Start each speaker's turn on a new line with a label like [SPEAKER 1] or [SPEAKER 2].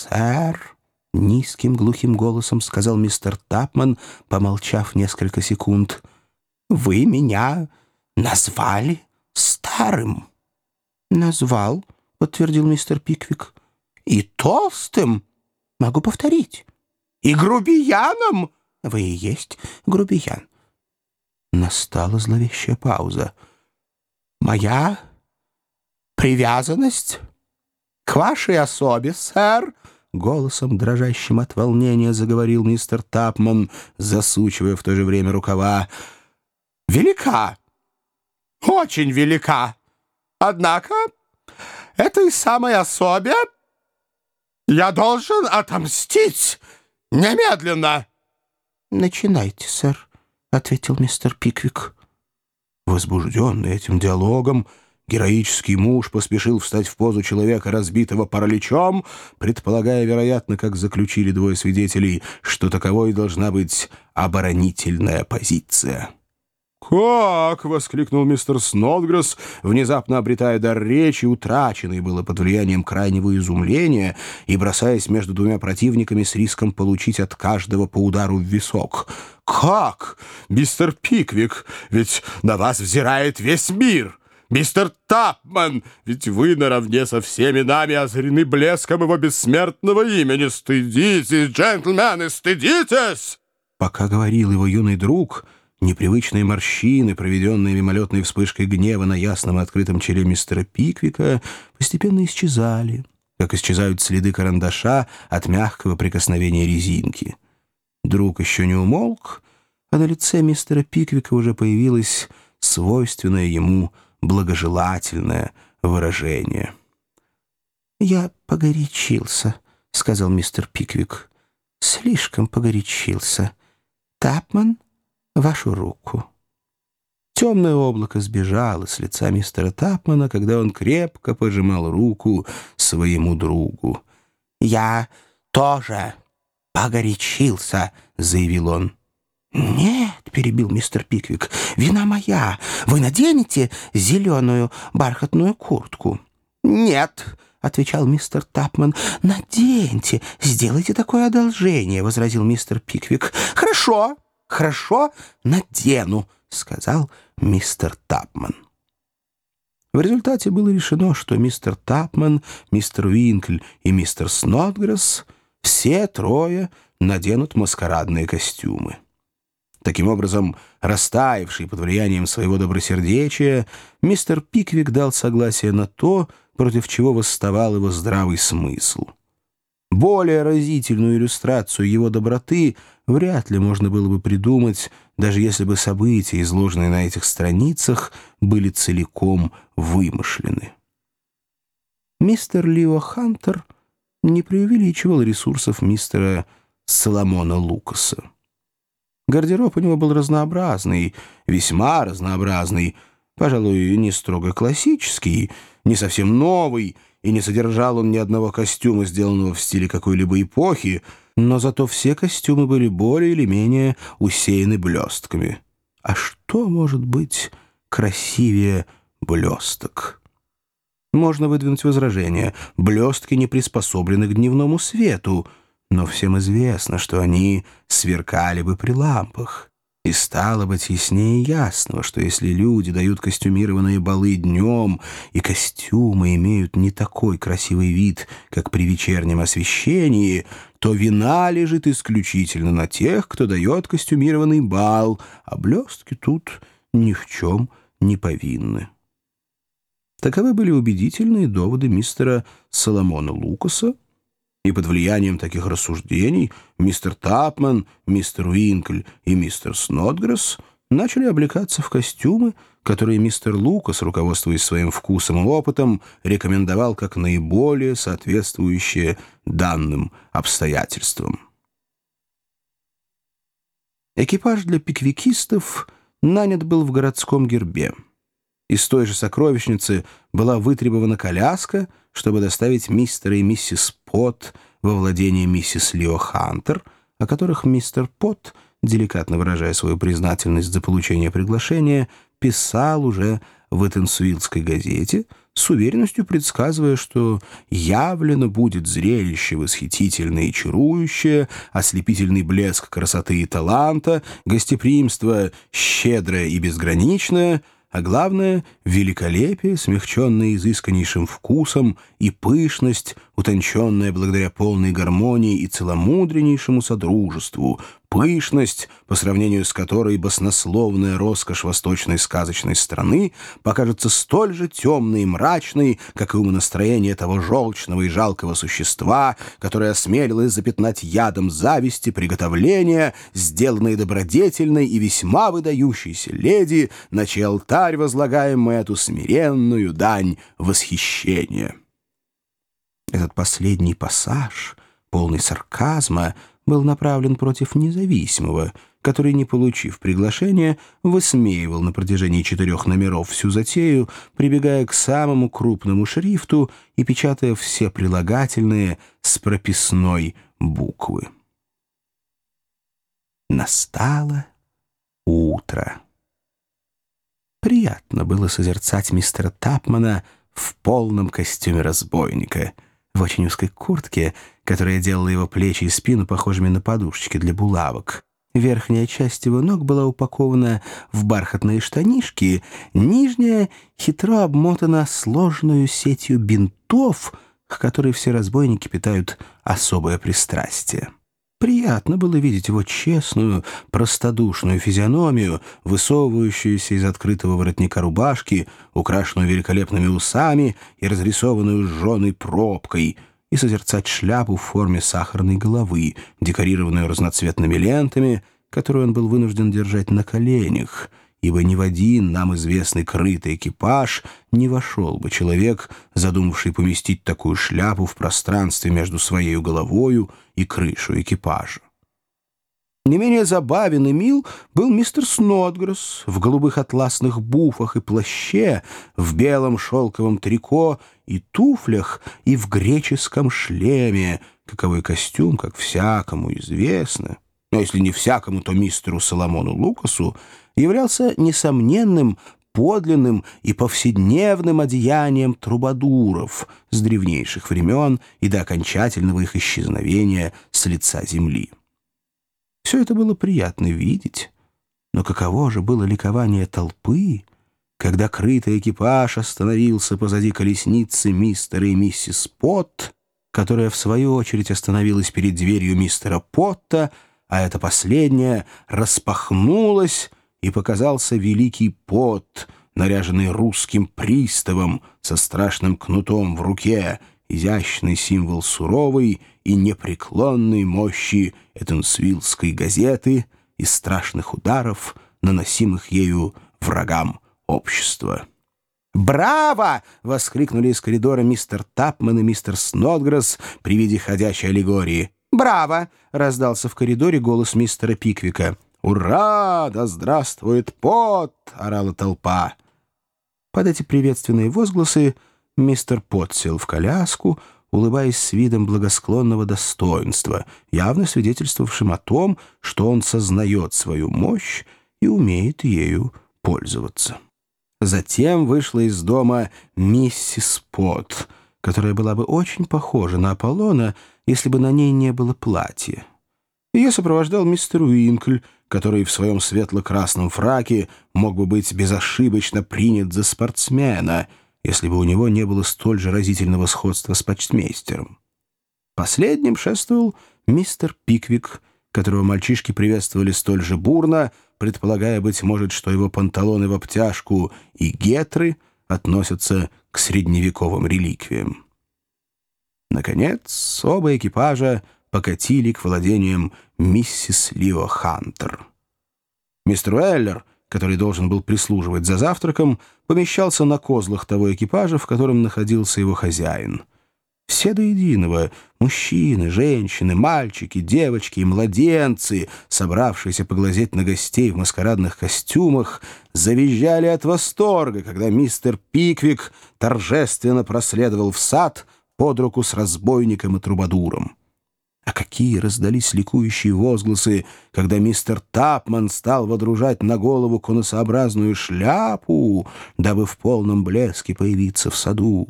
[SPEAKER 1] сэр», — низким глухим голосом сказал мистер Тапман, помолчав несколько секунд, — «вы меня назвали старым». «Назвал», — подтвердил мистер Пиквик. «И толстым, могу повторить, и грубияном». «Вы и есть грубиян». Настала зловещая пауза. «Моя привязанность к вашей особе, сэр», — голосом, дрожащим от волнения, заговорил мистер Тапман, засучивая в то же время рукава. «Велика, очень велика. Однако этой самой особе я должен отомстить немедленно». «Начинайте, сэр», — ответил мистер Пиквик. Возбужденный этим диалогом, героический муж поспешил встать в позу человека, разбитого параличом, предполагая, вероятно, как заключили двое свидетелей, что таковой должна быть оборонительная позиция. «Как!» — воскликнул мистер Снодгресс, внезапно обретая дар речи, утраченный было под влиянием крайнего изумления и бросаясь между двумя противниками с риском получить от каждого по удару в висок. «Как? Мистер Пиквик, ведь на вас взирает весь мир!» «Мистер Тапман, ведь вы наравне со всеми нами озарены блеском его бессмертного имени. Стыдитесь, джентльмены, стыдитесь!» Пока говорил его юный друг... Непривычные морщины, проведенные мимолетной вспышкой гнева на ясном и открытом челе мистера Пиквика, постепенно исчезали, как исчезают следы карандаша от мягкого прикосновения резинки. Друг еще не умолк, а на лице мистера Пиквика уже появилось свойственное ему благожелательное выражение. «Я погорячился», — сказал мистер Пиквик. «Слишком погорячился. Тапман?» вашу руку». Темное облако сбежало с лица мистера Тапмана, когда он крепко пожимал руку своему другу. «Я тоже погорячился», — заявил он. «Нет», — перебил мистер Пиквик, — «вина моя. Вы наденете зеленую бархатную куртку?» «Нет», — отвечал мистер Тапман. «Наденьте, сделайте такое одолжение», — возразил мистер Пиквик. «Хорошо», «Хорошо, надену», — сказал мистер Тапман. В результате было решено, что мистер Тапман, мистер Уинкль и мистер Снотгресс все трое наденут маскарадные костюмы. Таким образом, растаявший под влиянием своего добросердечия, мистер Пиквик дал согласие на то, против чего восставал его здравый смысл — более разительную иллюстрацию его доброты вряд ли можно было бы придумать, даже если бы события, изложенные на этих страницах, были целиком вымышлены. Мистер Лио Хантер не преувеличивал ресурсов мистера Соломона Лукаса. Гардероб у него был разнообразный, весьма разнообразный, пожалуй, не строго классический, не совсем новый — и не содержал он ни одного костюма, сделанного в стиле какой-либо эпохи, но зато все костюмы были более или менее усеяны блестками. А что может быть красивее блесток? Можно выдвинуть возражение. Блестки не приспособлены к дневному свету, но всем известно, что они сверкали бы при лампах. И стало быть яснее ясного, что если люди дают костюмированные балы днем, и костюмы имеют не такой красивый вид, как при вечернем освещении, то вина лежит исключительно на тех, кто дает костюмированный бал, а блестки тут ни в чем не повинны. Таковы были убедительные доводы мистера Соломона Лукаса, и под влиянием таких рассуждений мистер Тапман, мистер Уинкль и мистер Снотгресс начали облекаться в костюмы, которые мистер Лукас, руководствуясь своим вкусом и опытом, рекомендовал как наиболее соответствующие данным обстоятельствам. Экипаж для пиквикистов нанят был в городском гербе. Из той же сокровищницы была вытребована коляска, чтобы доставить мистера и миссис Пот во владение миссис Лео Хантер, о которых мистер Пот, деликатно выражая свою признательность за получение приглашения, писал уже в Этенсуилской газете, с уверенностью предсказывая, что явлено будет зрелище восхитительное и чарующее, ослепительный блеск красоты и таланта, гостеприимство щедрое и безграничное — а главное — великолепие, смягченное изысканнейшим вкусом, и пышность, утонченная благодаря полной гармонии и целомудреннейшему содружеству, пышность, по сравнению с которой баснословная роскошь восточной сказочной страны покажется столь же темной и мрачной, как и умонастроение того желчного и жалкого существа, которое осмелилось запятнать ядом зависти приготовления, сделанные добродетельной и весьма выдающейся леди, на чей алтарь возлагаем мы эту смиренную дань восхищения. Этот последний пассаж, полный сарказма, был направлен против независимого, который, не получив приглашения, высмеивал на протяжении четырех номеров всю затею, прибегая к самому крупному шрифту и печатая все прилагательные с прописной буквы. Настало утро. Приятно было созерцать мистера Тапмана в полном костюме разбойника — в очень узкой куртке, которая делала его плечи и спину похожими на подушечки для булавок. Верхняя часть его ног была упакована в бархатные штанишки, нижняя хитро обмотана сложную сетью бинтов, к которой все разбойники питают особое пристрастие. Приятно было видеть его честную, простодушную физиономию, высовывающуюся из открытого воротника рубашки, украшенную великолепными усами и разрисованную жженой пробкой, и созерцать шляпу в форме сахарной головы, декорированную разноцветными лентами, которую он был вынужден держать на коленях — ибо ни в один нам известный крытый экипаж не вошел бы человек, задумавший поместить такую шляпу в пространстве между своей головою и крышу экипажа. Не менее забавен и мил был мистер Снодгресс в голубых атласных буфах и плаще, в белом шелковом трико и туфлях и в греческом шлеме, каковой костюм, как всякому известно, но если не всякому, то мистеру Соломону Лукасу, являлся несомненным, подлинным и повседневным одеянием трубадуров с древнейших времен и до окончательного их исчезновения с лица земли. Все это было приятно видеть, но каково же было ликование толпы, когда крытый экипаж остановился позади колесницы мистера и миссис Потт, которая, в свою очередь, остановилась перед дверью мистера Потта, а эта последняя распахнулась, и показался великий пот, наряженный русским приставом со страшным кнутом в руке, изящный символ суровой и непреклонной мощи Этенсвиллской газеты и страшных ударов, наносимых ею врагам общества. «Браво!» — воскликнули из коридора мистер Тапман и мистер Снодгресс при виде ходячей аллегории. «Браво!» — раздался в коридоре голос мистера Пиквика. «Ура! Да здравствует пот!» — орала толпа. Под эти приветственные возгласы мистер Пот сел в коляску, улыбаясь с видом благосклонного достоинства, явно свидетельствовавшим о том, что он сознает свою мощь и умеет ею пользоваться. Затем вышла из дома миссис Пот, которая была бы очень похожа на Аполлона, если бы на ней не было платья. Ее сопровождал мистер Уинкль, который в своем светло-красном фраке мог бы быть безошибочно принят за спортсмена, если бы у него не было столь же разительного сходства с почтмейстером. Последним шествовал мистер Пиквик, которого мальчишки приветствовали столь же бурно, предполагая, быть может, что его панталоны в обтяжку и гетры относятся к средневековым реликвиям. Наконец, оба экипажа покатили к владениям миссис Лио Хантер. Мистер Уэллер, который должен был прислуживать за завтраком, помещался на козлах того экипажа, в котором находился его хозяин. Все до единого — мужчины, женщины, мальчики, девочки и младенцы, собравшиеся поглазеть на гостей в маскарадных костюмах, завизжали от восторга, когда мистер Пиквик торжественно проследовал в сад под руку с разбойником и трубадуром. А какие раздались ликующие возгласы, когда мистер Тапман стал водружать на голову конусообразную шляпу, дабы в полном блеске появиться в саду.